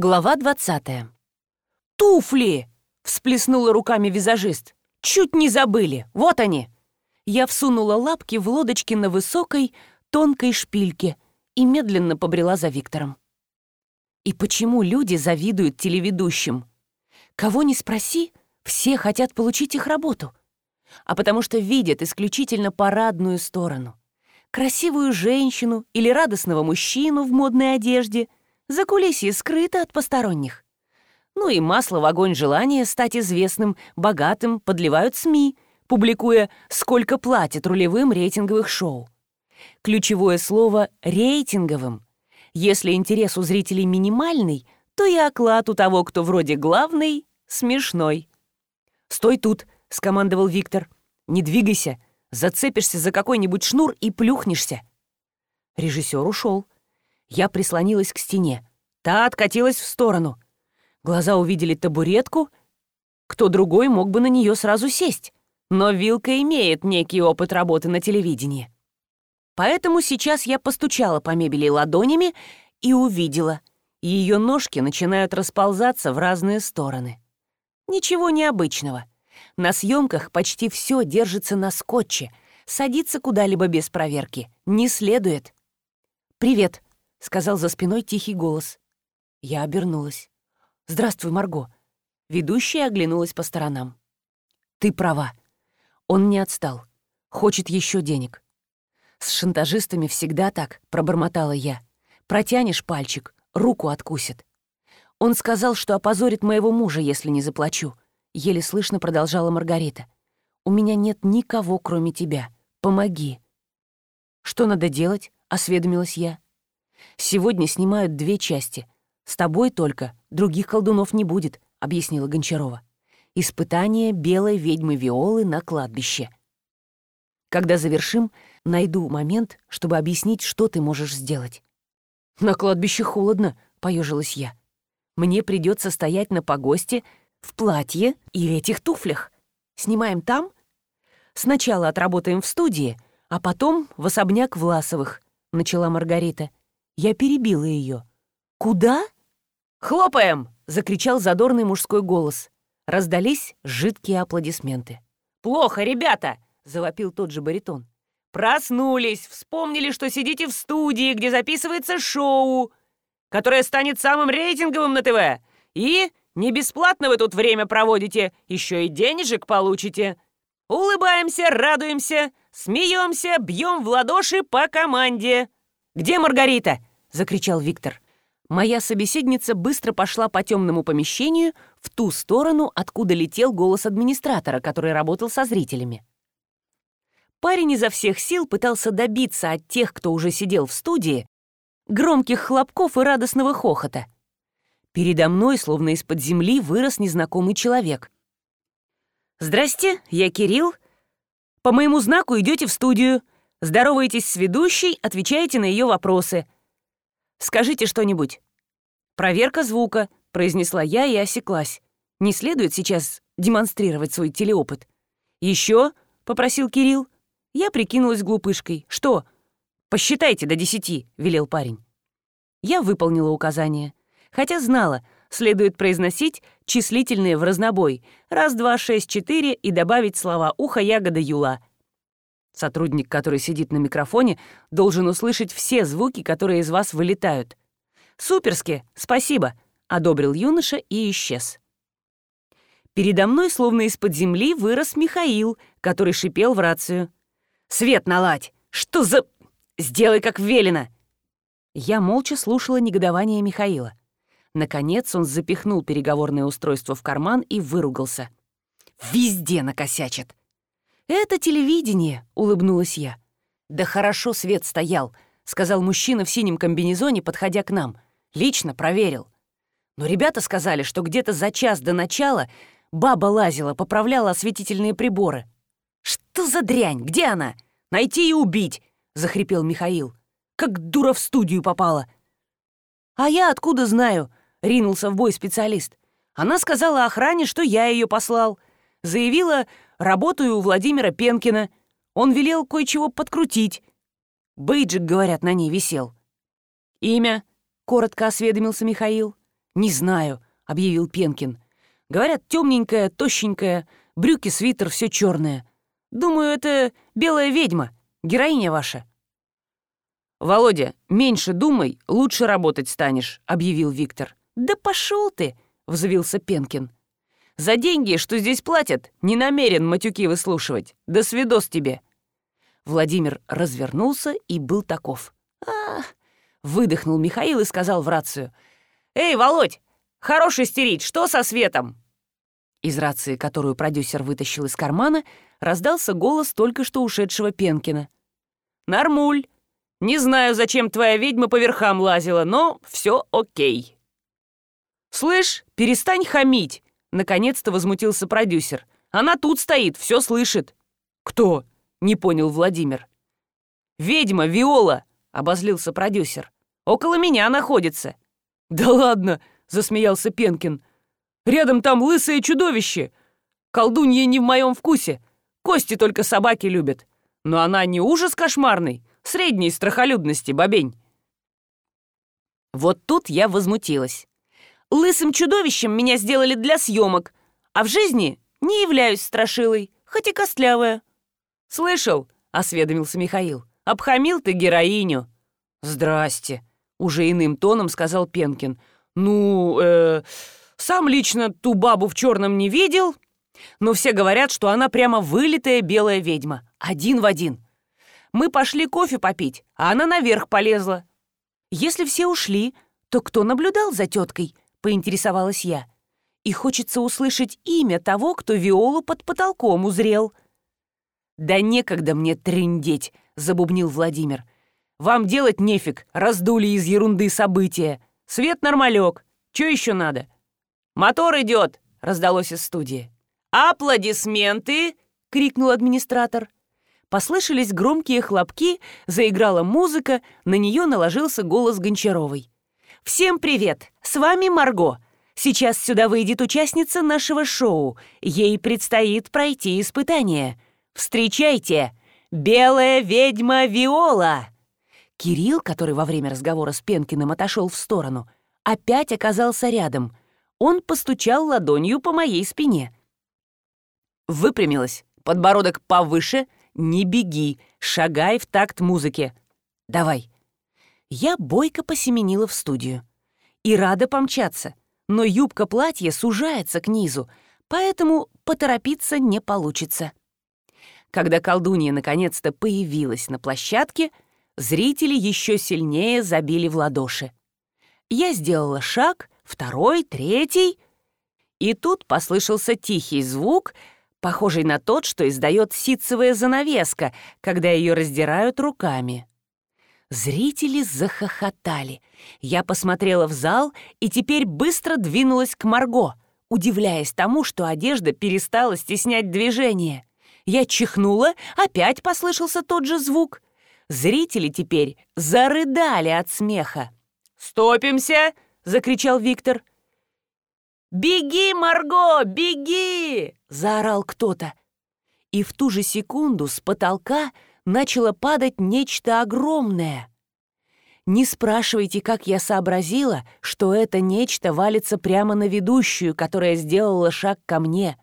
Глава 20. «Туфли!» — всплеснула руками визажист. «Чуть не забыли! Вот они!» Я всунула лапки в лодочки на высокой, тонкой шпильке и медленно побрела за Виктором. И почему люди завидуют телеведущим? Кого не спроси, все хотят получить их работу. А потому что видят исключительно парадную сторону. Красивую женщину или радостного мужчину в модной одежде — за Закулисье скрыто от посторонних. Ну и масло в огонь желания стать известным, богатым подливают СМИ, публикуя «Сколько платят рулевым рейтинговых шоу». Ключевое слово «рейтинговым». Если интерес у зрителей минимальный, то и оклад у того, кто вроде главный, смешной. «Стой тут!» — скомандовал Виктор. «Не двигайся! Зацепишься за какой-нибудь шнур и плюхнешься!» Режиссер ушел. Я прислонилась к стене. Та откатилась в сторону. Глаза увидели табуретку. Кто другой мог бы на нее сразу сесть. Но Вилка имеет некий опыт работы на телевидении. Поэтому сейчас я постучала по мебели ладонями и увидела. Ее ножки начинают расползаться в разные стороны. Ничего необычного. На съемках почти все держится на скотче. Садиться куда-либо без проверки не следует. «Привет», — сказал за спиной тихий голос. Я обернулась. «Здравствуй, Марго». Ведущая оглянулась по сторонам. «Ты права. Он не отстал. Хочет еще денег». «С шантажистами всегда так», — пробормотала я. «Протянешь пальчик, руку откусит». «Он сказал, что опозорит моего мужа, если не заплачу», — еле слышно продолжала Маргарита. «У меня нет никого, кроме тебя. Помоги». «Что надо делать?» — осведомилась я. Сегодня снимают две части. С тобой только. Других колдунов не будет», — объяснила Гончарова. «Испытание белой ведьмы Виолы на кладбище». «Когда завершим, найду момент, чтобы объяснить, что ты можешь сделать». «На кладбище холодно», — поежилась я. «Мне придется стоять на погосте в платье и этих туфлях. Снимаем там? Сначала отработаем в студии, а потом в особняк Власовых», — начала Маргарита. — я перебила ее. «Куда?» «Хлопаем!» — закричал задорный мужской голос. Раздались жидкие аплодисменты. «Плохо, ребята!» — завопил тот же баритон. «Проснулись, вспомнили, что сидите в студии, где записывается шоу, которое станет самым рейтинговым на ТВ. И не бесплатно вы тут время проводите, еще и денежек получите. Улыбаемся, радуемся, смеемся, бьем в ладоши по команде. Где Маргарита? — закричал Виктор. Моя собеседница быстро пошла по темному помещению в ту сторону, откуда летел голос администратора, который работал со зрителями. Парень изо всех сил пытался добиться от тех, кто уже сидел в студии, громких хлопков и радостного хохота. Передо мной, словно из-под земли, вырос незнакомый человек. «Здрасте, я Кирилл. По моему знаку идете в студию. Здороваетесь с ведущей, отвечаете на ее вопросы», Скажите что-нибудь». «Проверка звука», — произнесла я и осеклась. «Не следует сейчас демонстрировать свой телеопыт». «Еще?» — попросил Кирилл. Я прикинулась глупышкой. «Что?» «Посчитайте до десяти», — велел парень. Я выполнила указание. Хотя знала, следует произносить числительные в разнобой. Раз, два, шесть, четыре и добавить слова «ухо, ягода, юла». Сотрудник, который сидит на микрофоне, должен услышать все звуки, которые из вас вылетают. «Суперски! Спасибо!» — одобрил юноша и исчез. Передо мной, словно из-под земли, вырос Михаил, который шипел в рацию. «Свет наладь! Что за... Сделай, как велено!» Я молча слушала негодование Михаила. Наконец он запихнул переговорное устройство в карман и выругался. «Везде накосячит! «Это телевидение», — улыбнулась я. «Да хорошо свет стоял», — сказал мужчина в синем комбинезоне, подходя к нам. «Лично проверил». Но ребята сказали, что где-то за час до начала баба лазила, поправляла осветительные приборы. «Что за дрянь? Где она? Найти и убить!» — захрипел Михаил. «Как дура в студию попала!» «А я откуда знаю?» — ринулся в бой специалист. «Она сказала охране, что я ее послал. Заявила, Работаю у Владимира Пенкина. Он велел кое-чего подкрутить. Бейджик, говорят, на ней висел. «Имя?» — коротко осведомился Михаил. «Не знаю», — объявил Пенкин. «Говорят, темненькая, тощенькая, брюки, свитер, все черное. Думаю, это белая ведьма, героиня ваша». «Володя, меньше думай, лучше работать станешь», — объявил Виктор. «Да пошел ты!» — взвился Пенкин. За деньги, что здесь платят, не намерен матюки выслушивать. До свидос тебе!» Владимир развернулся и был таков. а выдохнул Михаил и сказал в рацию. «Эй, Володь, хорош истерить, что со светом?» Из рации, которую продюсер вытащил из кармана, раздался голос только что ушедшего Пенкина. «Нормуль! Не знаю, зачем твоя ведьма по верхам лазила, но все окей!» «Слышь, перестань хамить! Наконец-то возмутился продюсер. «Она тут стоит, все слышит!» «Кто?» — не понял Владимир. «Ведьма, Виола!» — обозлился продюсер. «Около меня находится!» «Да ладно!» — засмеялся Пенкин. «Рядом там лысое чудовище! Колдунья не в моем вкусе! Кости только собаки любят! Но она не ужас кошмарный, средней страхолюдности, бабень!» Вот тут я возмутилась. Лысым чудовищем меня сделали для съемок, а в жизни не являюсь страшилой, хоть и костлявая». «Слышал?» — осведомился Михаил. «Обхамил ты героиню». «Здрасте», — уже иным тоном сказал Пенкин. «Ну, э, сам лично ту бабу в черном не видел, но все говорят, что она прямо вылитая белая ведьма, один в один. Мы пошли кофе попить, а она наверх полезла». «Если все ушли, то кто наблюдал за теткой?» поинтересовалась я. «И хочется услышать имя того, кто Виолу под потолком узрел». «Да некогда мне трындеть», — забубнил Владимир. «Вам делать нефиг, раздули из ерунды события. Свет нормалек. что еще надо?» «Мотор идет!» — раздалось из студии. «Аплодисменты!» — крикнул администратор. Послышались громкие хлопки, заиграла музыка, на нее наложился голос Гончаровой. Всем привет! С вами Марго. Сейчас сюда выйдет участница нашего шоу. Ей предстоит пройти испытание. Встречайте! Белая ведьма Виола!» Кирилл, который во время разговора с Пенкиным отошел в сторону, опять оказался рядом. Он постучал ладонью по моей спине. Выпрямилась, подбородок повыше, не беги, шагай в такт музыки. «Давай, я бойко посеменила в студию. И рада помчаться, но юбка платья сужается к низу, поэтому поторопиться не получится. Когда колдунья наконец-то появилась на площадке, зрители еще сильнее забили в ладоши. Я сделала шаг, второй, третий, и тут послышался тихий звук, похожий на тот, что издает ситцевая занавеска, когда ее раздирают руками. Зрители захохотали. Я посмотрела в зал и теперь быстро двинулась к Марго, удивляясь тому, что одежда перестала стеснять движение. Я чихнула, опять послышался тот же звук. Зрители теперь зарыдали от смеха. «Стопимся!» — закричал Виктор. «Беги, Марго, беги!» — заорал кто-то. И в ту же секунду с потолка — начало падать нечто огромное. Не спрашивайте, как я сообразила, что это нечто валится прямо на ведущую, которая сделала шаг ко мне.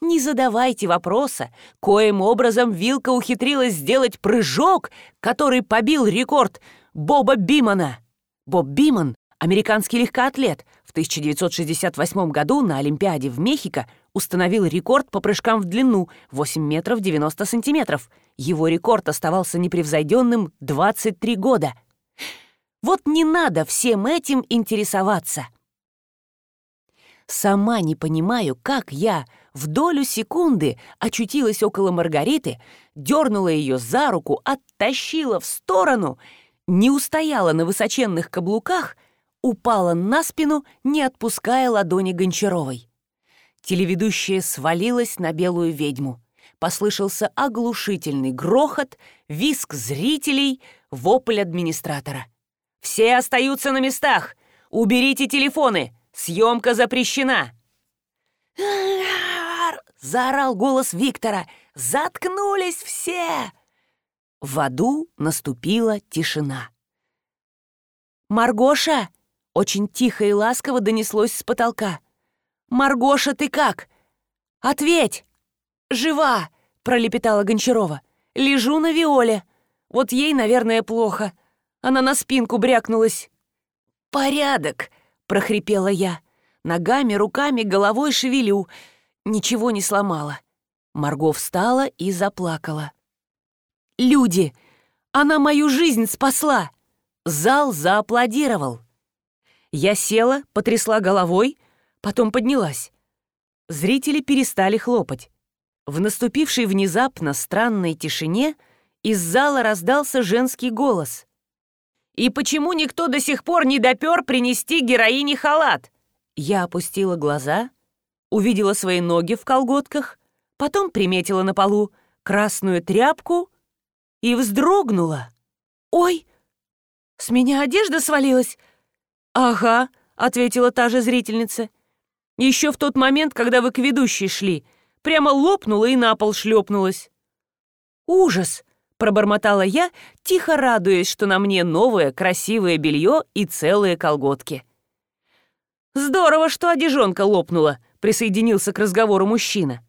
Не задавайте вопроса, коим образом Вилка ухитрилась сделать прыжок, который побил рекорд Боба Бимана. Боб Биман — американский легкоатлет, в 1968 году на Олимпиаде в Мехико установил рекорд по прыжкам в длину 8 метров 90 сантиметров. Его рекорд оставался непревзойденным 23 года. Вот не надо всем этим интересоваться. Сама не понимаю, как я в долю секунды очутилась около Маргариты, дернула ее за руку, оттащила в сторону, не устояла на высоченных каблуках — упала на спину, не отпуская ладони Гончаровой. Телеведущая свалилась на белую ведьму. Послышался оглушительный грохот, виск зрителей, вопль администратора. «Все остаются на местах! Уберите телефоны! Съемка запрещена!» заорал голос Виктора. «Заткнулись все!» В аду наступила тишина. «Маргоша!» Очень тихо и ласково донеслось с потолка. «Маргоша, ты как?» «Ответь!» «Жива!» — пролепетала Гончарова. «Лежу на Виоле. Вот ей, наверное, плохо. Она на спинку брякнулась». «Порядок!» — прохрипела я. Ногами, руками, головой шевелю. Ничего не сломала. Марго встала и заплакала. «Люди! Она мою жизнь спасла!» Зал зааплодировал. Я села, потрясла головой, потом поднялась. Зрители перестали хлопать. В наступившей внезапно странной тишине из зала раздался женский голос. «И почему никто до сих пор не допер принести героине халат?» Я опустила глаза, увидела свои ноги в колготках, потом приметила на полу красную тряпку и вздрогнула. «Ой, с меня одежда свалилась!» «Ага», — ответила та же зрительница. «Еще в тот момент, когда вы к ведущей шли, прямо лопнула и на пол шлепнулась». «Ужас!» — пробормотала я, тихо радуясь, что на мне новое красивое белье и целые колготки. «Здорово, что одежонка лопнула», — присоединился к разговору мужчина.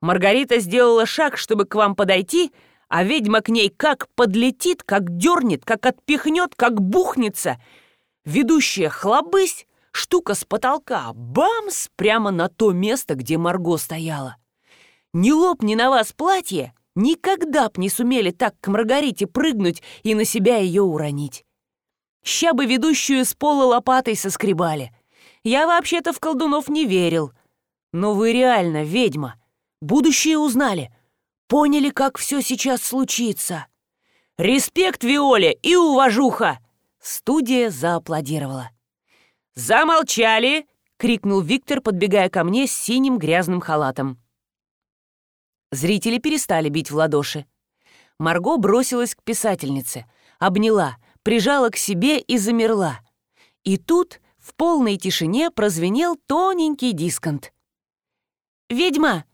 «Маргарита сделала шаг, чтобы к вам подойти», а ведьма к ней как подлетит, как дернет, как отпихнет, как бухнется — Ведущая хлобысь, штука с потолка, бамс, прямо на то место, где Марго стояла. Не лопни на вас платье, никогда б не сумели так к Маргарите прыгнуть и на себя ее уронить. Ща бы ведущую с пола лопатой соскребали. Я вообще-то в колдунов не верил. Но вы реально ведьма. Будущее узнали. Поняли, как все сейчас случится. Респект, Виоле, и уважуха! Студия зааплодировала. «Замолчали!» — крикнул Виктор, подбегая ко мне с синим грязным халатом. Зрители перестали бить в ладоши. Марго бросилась к писательнице, обняла, прижала к себе и замерла. И тут в полной тишине прозвенел тоненький дисконт. «Ведьма,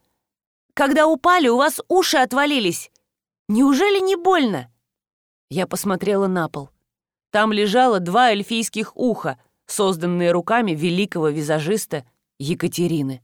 когда упали, у вас уши отвалились. Неужели не больно?» Я посмотрела на пол. Там лежало два эльфийских уха, созданные руками великого визажиста Екатерины.